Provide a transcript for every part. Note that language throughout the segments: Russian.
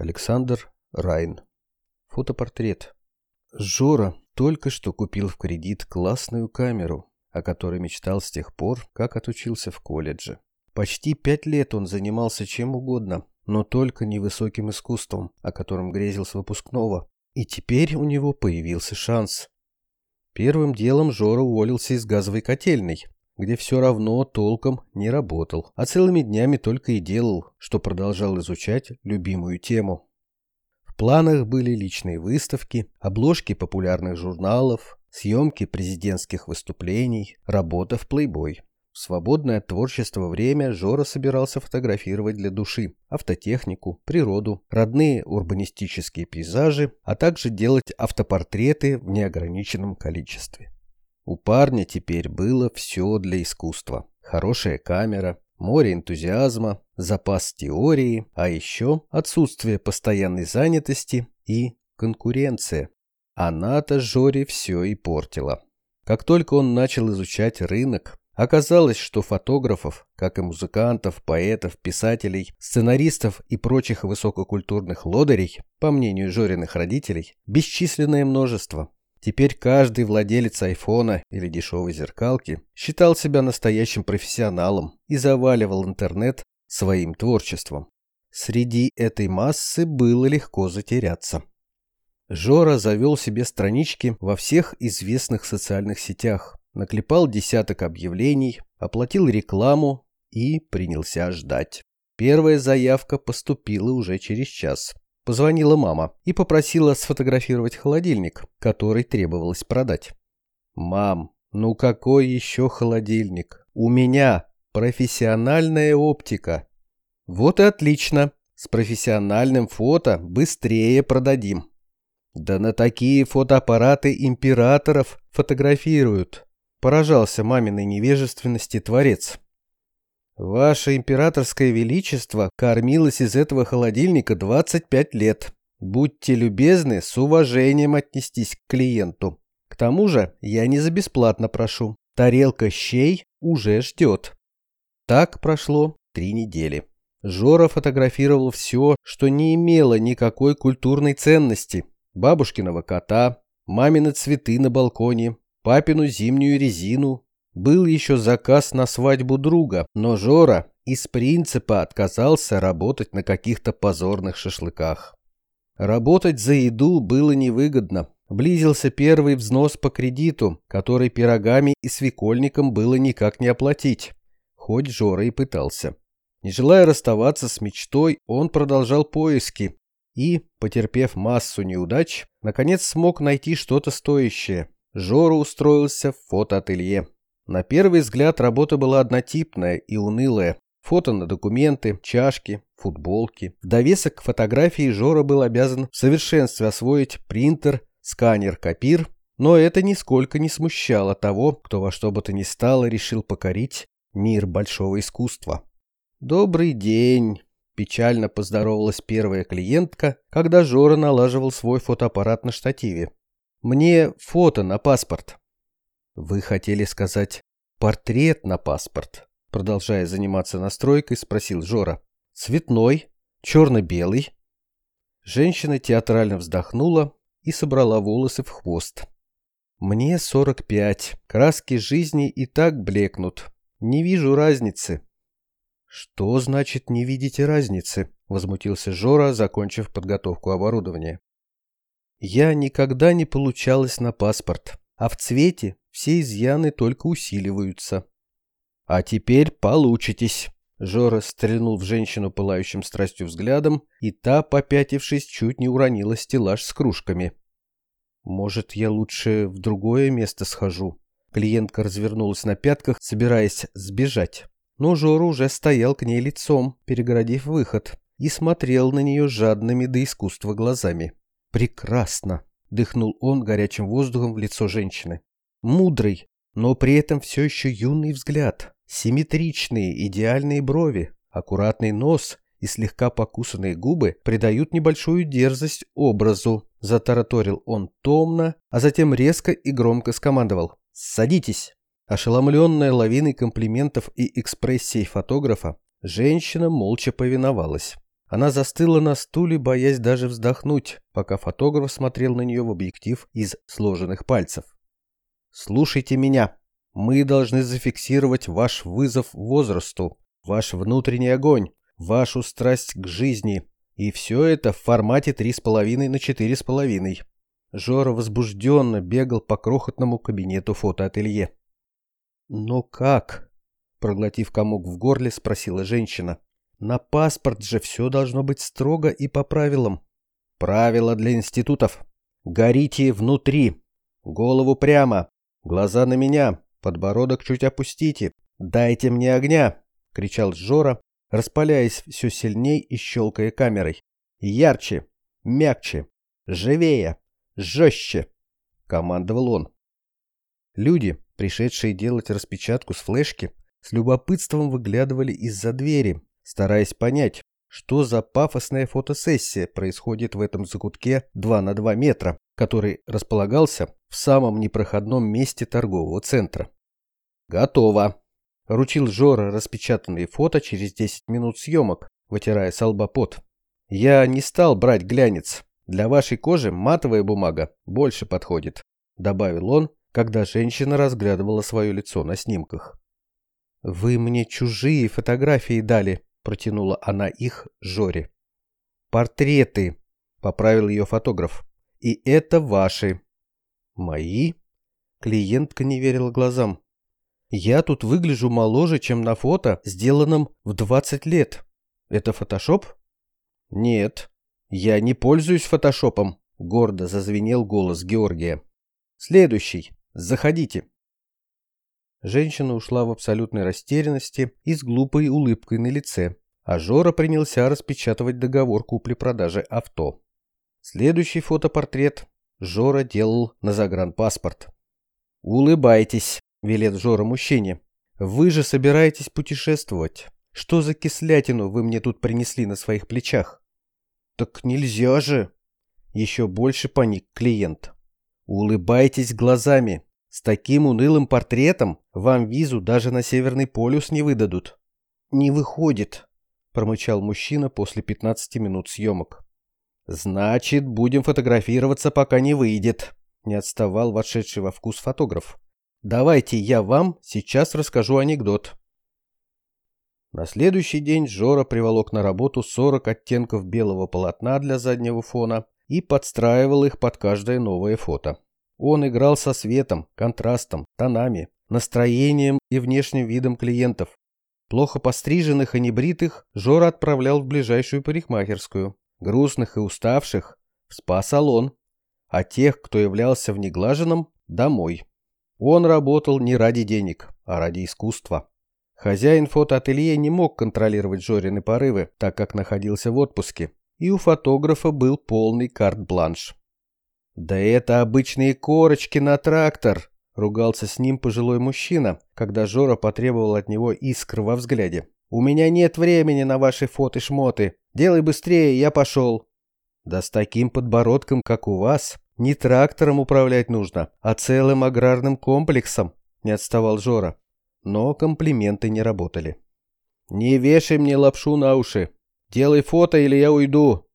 Александр Райн. Фотопортрет. Жора только что купил в кредит классную камеру, о которой мечтал с тех пор, как отучился в колледже. Почти пять лет он занимался чем угодно, но только не высоким искусством, о котором грезил с выпускного. И теперь у него появился шанс. Первым делом Жора уволился из газовой котельной, где все равно толком не работал, а целыми днями только и делал, что продолжал изучать любимую тему. В планах были личные выставки, обложки популярных журналов, съемки президентских выступлений, работа в плейбой. В свободное от творчества время Жора собирался фотографировать для души автотехнику, природу, родные урбанистические пейзажи, а также делать автопортреты в неограниченном количестве. У парня теперь было все для искусства. Хорошая камера, море энтузиазма, запас теории, а еще отсутствие постоянной занятости и конкуренция. Она-то Жоре все и портила. Как только он начал изучать рынок, оказалось, что фотографов, как и музыкантов, поэтов, писателей, сценаристов и прочих высококультурных лодырей, по мнению Жориных родителей, бесчисленное множество. Теперь каждый владелец айфона или дешевой зеркалки считал себя настоящим профессионалом и заваливал интернет своим творчеством. Среди этой массы было легко затеряться. Жора завел себе странички во всех известных социальных сетях, наклепал десяток объявлений, оплатил рекламу и принялся ждать. Первая заявка поступила уже через час. Позвонила мама и попросила сфотографировать холодильник, который требовалось продать. «Мам, ну какой еще холодильник? У меня профессиональная оптика». «Вот и отлично. С профессиональным фото быстрее продадим». «Да на такие фотоаппараты императоров фотографируют», поражался маминой невежественности творец. Ваше императорское величество кормилось из этого холодильника 25 лет. Будьте любезны с уважением отнестись к клиенту. К тому же я не за бесплатно прошу. Тарелка щей уже ждет. Так прошло три недели. Жора фотографировал все, что не имело никакой культурной ценности. Бабушкиного кота, мамины цветы на балконе, папину зимнюю резину, был еще заказ на свадьбу друга, но Жора из принципа отказался работать на каких-то позорных шашлыках. Работать за еду было невыгодно. Близился первый взнос по кредиту, который пирогами и свекольником было никак не оплатить. Хоть Жора и пытался. Не желая расставаться с мечтой, он продолжал поиски и, потерпев массу неудач, наконец смог найти что-то стоящее. Жора устроился в фотоателье. На первый взгляд работа была однотипная и унылая. Фото на документы, чашки, футболки. Довесок к фотографии Жора был обязан в совершенстве освоить принтер, сканер, копир, но это нисколько не смущало того, кто во что бы то ни стало решил покорить мир большого искусства. «Добрый день!» – печально поздоровалась первая клиентка, когда Жора налаживал свой фотоаппарат на штативе. «Мне фото на паспорт». «Вы хотели сказать портрет на паспорт?» Продолжая заниматься настройкой, спросил Жора. «Цветной? Черно-белый?» Женщина театрально вздохнула и собрала волосы в хвост. «Мне 45. Краски жизни и так блекнут. Не вижу разницы». «Что значит не видите разницы?» – возмутился Жора, закончив подготовку оборудования. «Я никогда не получалась на паспорт, а в цвете все изъяны только усиливаются. «А теперь получитесь!» Жора стрельнул в женщину пылающим страстью взглядом, и та, попятившись, чуть не уронила стеллаж с кружками. «Может, я лучше в другое место схожу?» Клиентка развернулась на пятках, собираясь сбежать. Но Жора уже стоял к ней лицом, перегородив выход, и смотрел на нее жадными до искусства глазами. «Прекрасно!» — дыхнул он горячим воздухом в лицо женщины. Мудрый, но при этом все еще юный взгляд, симметричные идеальные брови, аккуратный нос и слегка покусанные губы придают небольшую дерзость образу, затараторил он томно, а затем резко и громко скомандовал «Садитесь!». Ошеломленная лавиной комплиментов и экспрессией фотографа, женщина молча повиновалась. Она застыла на стуле, боясь даже вздохнуть, пока фотограф смотрел на нее в объектив из сложенных пальцев. «Слушайте меня. Мы должны зафиксировать ваш вызов возрасту, ваш внутренний огонь, вашу страсть к жизни. И все это в формате 3,5 на 4,5». Жора возбужденно бегал по крохотному кабинету фотоателье. «Но как?» – проглотив комок в горле, спросила женщина. На паспорт же все должно быть строго и по правилам. Правила для институтов. Горите внутри. Голову прямо. Глаза на меня. Подбородок чуть опустите. Дайте мне огня, кричал Жора, распаляясь все сильней и щелкая камерой. Ярче, мягче, живее, жестче, командовал он. Люди, пришедшие делать распечатку с флешки, с любопытством выглядывали из-за двери, стараясь понять, что за пафосная фотосессия происходит в этом закутке 2 на 2 метра, который располагался в самом непроходном месте торгового центра. «Готово!» – ручил Жора распечатанные фото через 10 минут съемок, вытирая с. «Я не стал брать глянец. Для вашей кожи матовая бумага больше подходит», – добавил он, когда женщина разглядывала свое лицо на снимках. «Вы мне чужие фотографии дали», Протянула она их Жоре. «Портреты», — поправил ее фотограф. «И это ваши». «Мои?» Клиентка не верила глазам. «Я тут выгляжу моложе, чем на фото, сделанном в 20 лет. Это фотошоп?» «Нет, я не пользуюсь фотошопом», — гордо зазвенел голос Георгия. «Следующий. Заходите». Женщина ушла в абсолютной растерянности и с глупой улыбкой на лице, а Жора принялся распечатывать договор купли-продажи авто. Следующий фотопортрет Жора делал на загранпаспорт. «Улыбайтесь», — велит Жора мужчине. «Вы же собираетесь путешествовать. Что за кислятину вы мне тут принесли на своих плечах?» «Так нельзя же!» Еще больше паник клиент. «Улыбайтесь глазами. С таким унылым портретом вам визу даже на Северный полюс не выдадут. Не выходит, промычал мужчина после 15 минут съемок. Значит, будем фотографироваться, пока не выйдет, не отставал вошедший во вкус фотограф. Давайте я вам сейчас расскажу анекдот. На следующий день Жора приволок на работу 40 оттенков белого полотна для заднего фона и подстраивал их под каждое новое фото. Он играл со светом, контрастом, тонами, настроением и внешним видом клиентов. Плохо постриженных и небритых Жора отправлял в ближайшую парикмахерскую. Грустных и уставших – в спа-салон. А тех, кто являлся в неглаженном – домой. Он работал не ради денег, а ради искусства. Хозяин фотоателье не мог контролировать Жорины порывы, так как находился в отпуске, и у фотографа был полный карт-бланш. «Да это обычные корочки на трактор!» — ругался с ним пожилой мужчина, когда Жора потребовал от него искр во взгляде. «У меня нет времени на ваши фоты-шмоты. Делай быстрее, я пошел». «Да с таким подбородком, как у вас, не трактором управлять нужно, а целым аграрным комплексом», — не отставал Жора. Но комплименты не работали. «Не вешай мне лапшу на уши. Делай фото, или я уйду».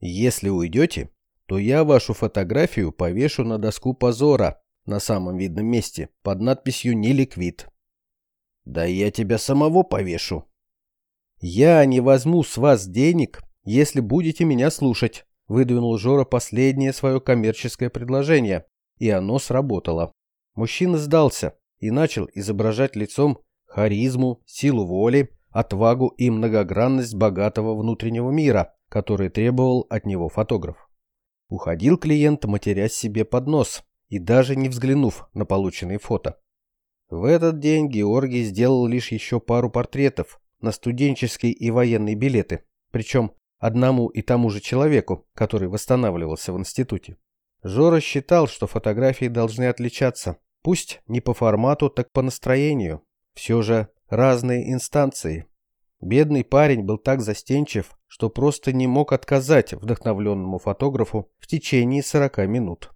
«Если уйдете, то я вашу фотографию повешу на доску позора на самом видном месте под надписью «Неликвид». Да я тебя самого повешу. Я не возьму с вас денег, если будете меня слушать, выдвинул Жора последнее свое коммерческое предложение, и оно сработало. Мужчина сдался и начал изображать лицом харизму, силу воли, отвагу и многогранность богатого внутреннего мира, который требовал от него фотограф. Уходил клиент, матерясь себе под нос и даже не взглянув на полученные фото. В этот день Георгий сделал лишь еще пару портретов на студенческие и военные билеты, причем одному и тому же человеку, который восстанавливался в институте. Жора считал, что фотографии должны отличаться, пусть не по формату, так по настроению. Все же разные инстанции, Бедный парень был так застенчив, что просто не мог отказать вдохновленному фотографу в течение 40 минут.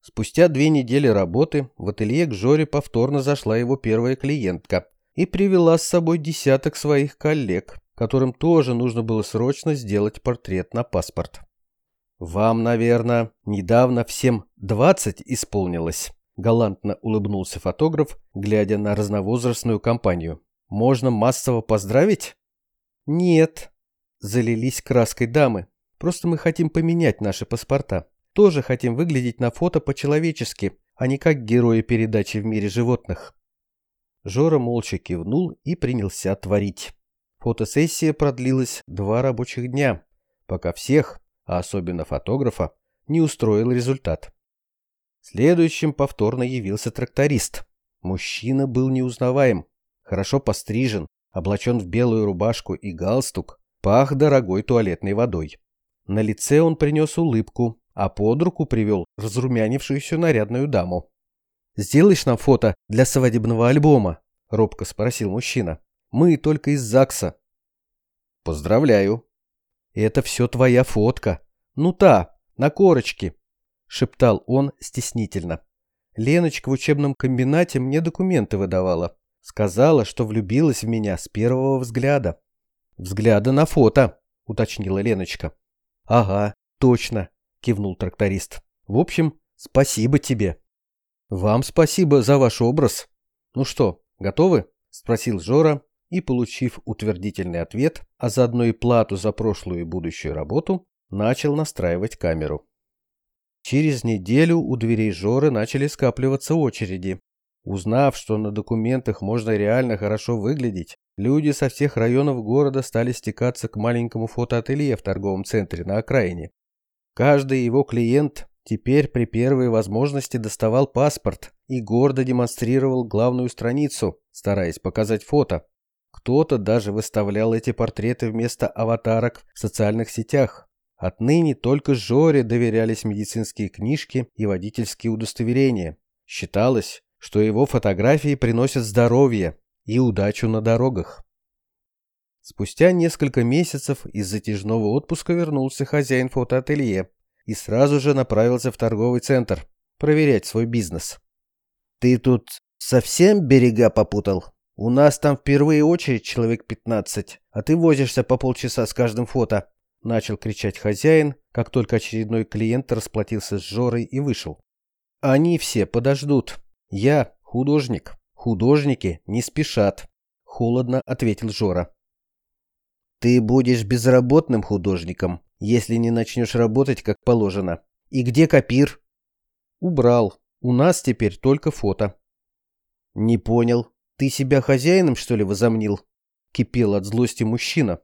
Спустя две недели работы в ателье к Жоре повторно зашла его первая клиентка и привела с собой десяток своих коллег, которым тоже нужно было срочно сделать портрет на паспорт. «Вам, наверное, недавно всем двадцать исполнилось», – галантно улыбнулся фотограф, глядя на разновозрастную компанию. «Можно массово поздравить?» «Нет», – залились краской дамы. «Просто мы хотим поменять наши паспорта. Тоже хотим выглядеть на фото по-человечески, а не как герои передачи в мире животных». Жора молча кивнул и принялся творить. Фотосессия продлилась два рабочих дня, пока всех, а особенно фотографа, не устроил результат. Следующим повторно явился тракторист. Мужчина был неузнаваем, хорошо пострижен, облачен в белую рубашку и галстук, пах дорогой туалетной водой. На лице он принес улыбку, а под руку привел разрумянившуюся нарядную даму. «Сделаешь нам фото для свадебного альбома?» — робко спросил мужчина. «Мы только из ЗАГСа». «Поздравляю», «Это все твоя фотка. Ну та, на корочке», — шептал он стеснительно. Леночка в учебном комбинате мне документы выдавала. Сказала, что влюбилась в меня с первого взгляда. «Взгляда на фото», — уточнила Леночка. «Ага, точно», — кивнул тракторист. «В общем, спасибо тебе». «Вам спасибо за ваш образ». «Ну что, готовы?» — спросил Жора, и, получив утвердительный ответ, а заодно и плату за прошлую и будущую работу, начал настраивать камеру. Через неделю у дверей Жоры начали скапливаться очереди. Узнав, что на документах можно реально хорошо выглядеть, люди со всех районов города стали стекаться к маленькому фотоателье в торговом центре на окраине. Каждый его клиент теперь при первой возможности доставал паспорт и гордо демонстрировал главную страницу, стараясь показать фото. Кто-то даже выставлял эти портреты вместо аватарок в социальных сетях. Отныне только Жоре доверялись медицинские книжки и водительские удостоверения. Считалось, что его фотографии приносят здоровье и удачу на дорогах. Спустя несколько месяцев из затяжного отпуска вернулся хозяин фотоателье и сразу же направился в торговый центр проверять свой бизнес. «Ты тут совсем берега попутал?» У нас там впервые очередь человек 15, а ты возишься по полчаса с каждым фото. Начал кричать хозяин, как только очередной клиент расплатился с Жорой и вышел. Они все подождут. Я художник. Художники не спешат. Холодно ответил Жора. Ты будешь безработным художником, если не начнешь работать как положено. И где копир? Убрал. У нас теперь только фото. Не понял. «Ты себя хозяином, что ли, возомнил?» — кипел от злости мужчина.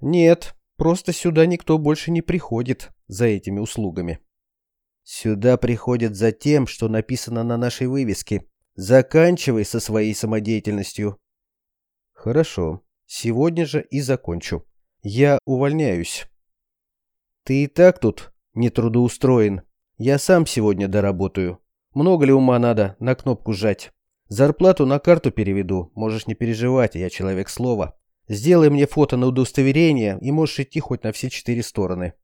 «Нет, просто сюда никто больше не приходит за этими услугами». «Сюда приходят за тем, что написано на нашей вывеске. Заканчивай со своей самодеятельностью». «Хорошо, сегодня же и закончу. Я увольняюсь». «Ты и так тут не трудоустроен. Я сам сегодня доработаю. Много ли ума надо на кнопку сжать?» Зарплату на карту переведу, можешь не переживать, я человек слова. Сделай мне фото на удостоверение, и можешь идти хоть на все четыре стороны.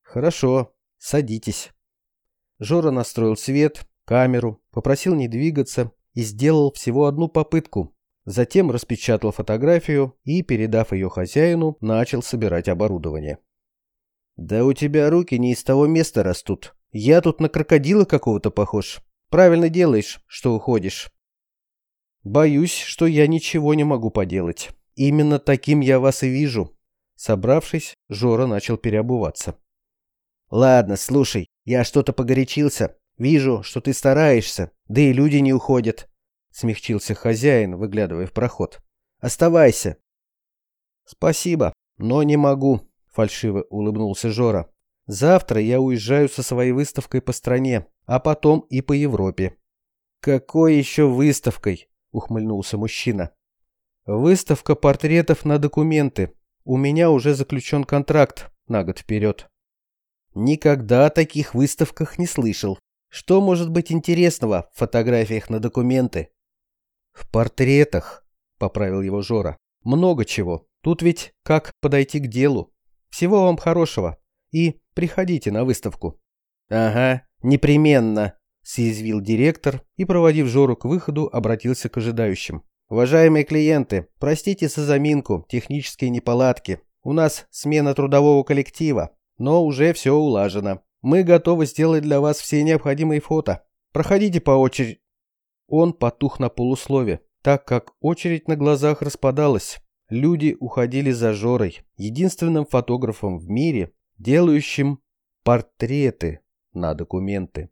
Хорошо, садитесь. Жора настроил свет, камеру, попросил не двигаться и сделал всего одну попытку. Затем распечатал фотографию и, передав ее хозяину, начал собирать оборудование. «Да у тебя руки не из того места растут. Я тут на крокодила какого-то похож. Правильно делаешь, что уходишь. Боюсь, что я ничего не могу поделать. Именно таким я вас и вижу. Собравшись, Жора начал переобуваться. Ладно, слушай, я что-то погорячился. Вижу, что ты стараешься, да и люди не уходят. Смягчился хозяин, выглядывая в проход. Оставайся. Спасибо, но не могу, фальшиво улыбнулся Жора. Завтра я уезжаю со своей выставкой по стране а потом и по Европе. «Какой еще выставкой?» — ухмыльнулся мужчина. «Выставка портретов на документы. У меня уже заключен контракт на год вперед». «Никогда о таких выставках не слышал. Что может быть интересного в фотографиях на документы?» «В портретах», — поправил его Жора. «Много чего. Тут ведь как подойти к делу. Всего вам хорошего. И приходите на выставку». «Ага, «Непременно», — съязвил директор и, проводив Жору к выходу, обратился к ожидающим. Уважаемые клиенты, простите за заминку, технические неполадки. У нас смена трудового коллектива, но уже все улажено. Мы готовы сделать для вас все необходимые фото. Проходите по очереди. Он потух на полуслове, так как очередь на глазах распадалась. Люди уходили за Жорой, единственным фотографом в мире, делающим портреты на документы.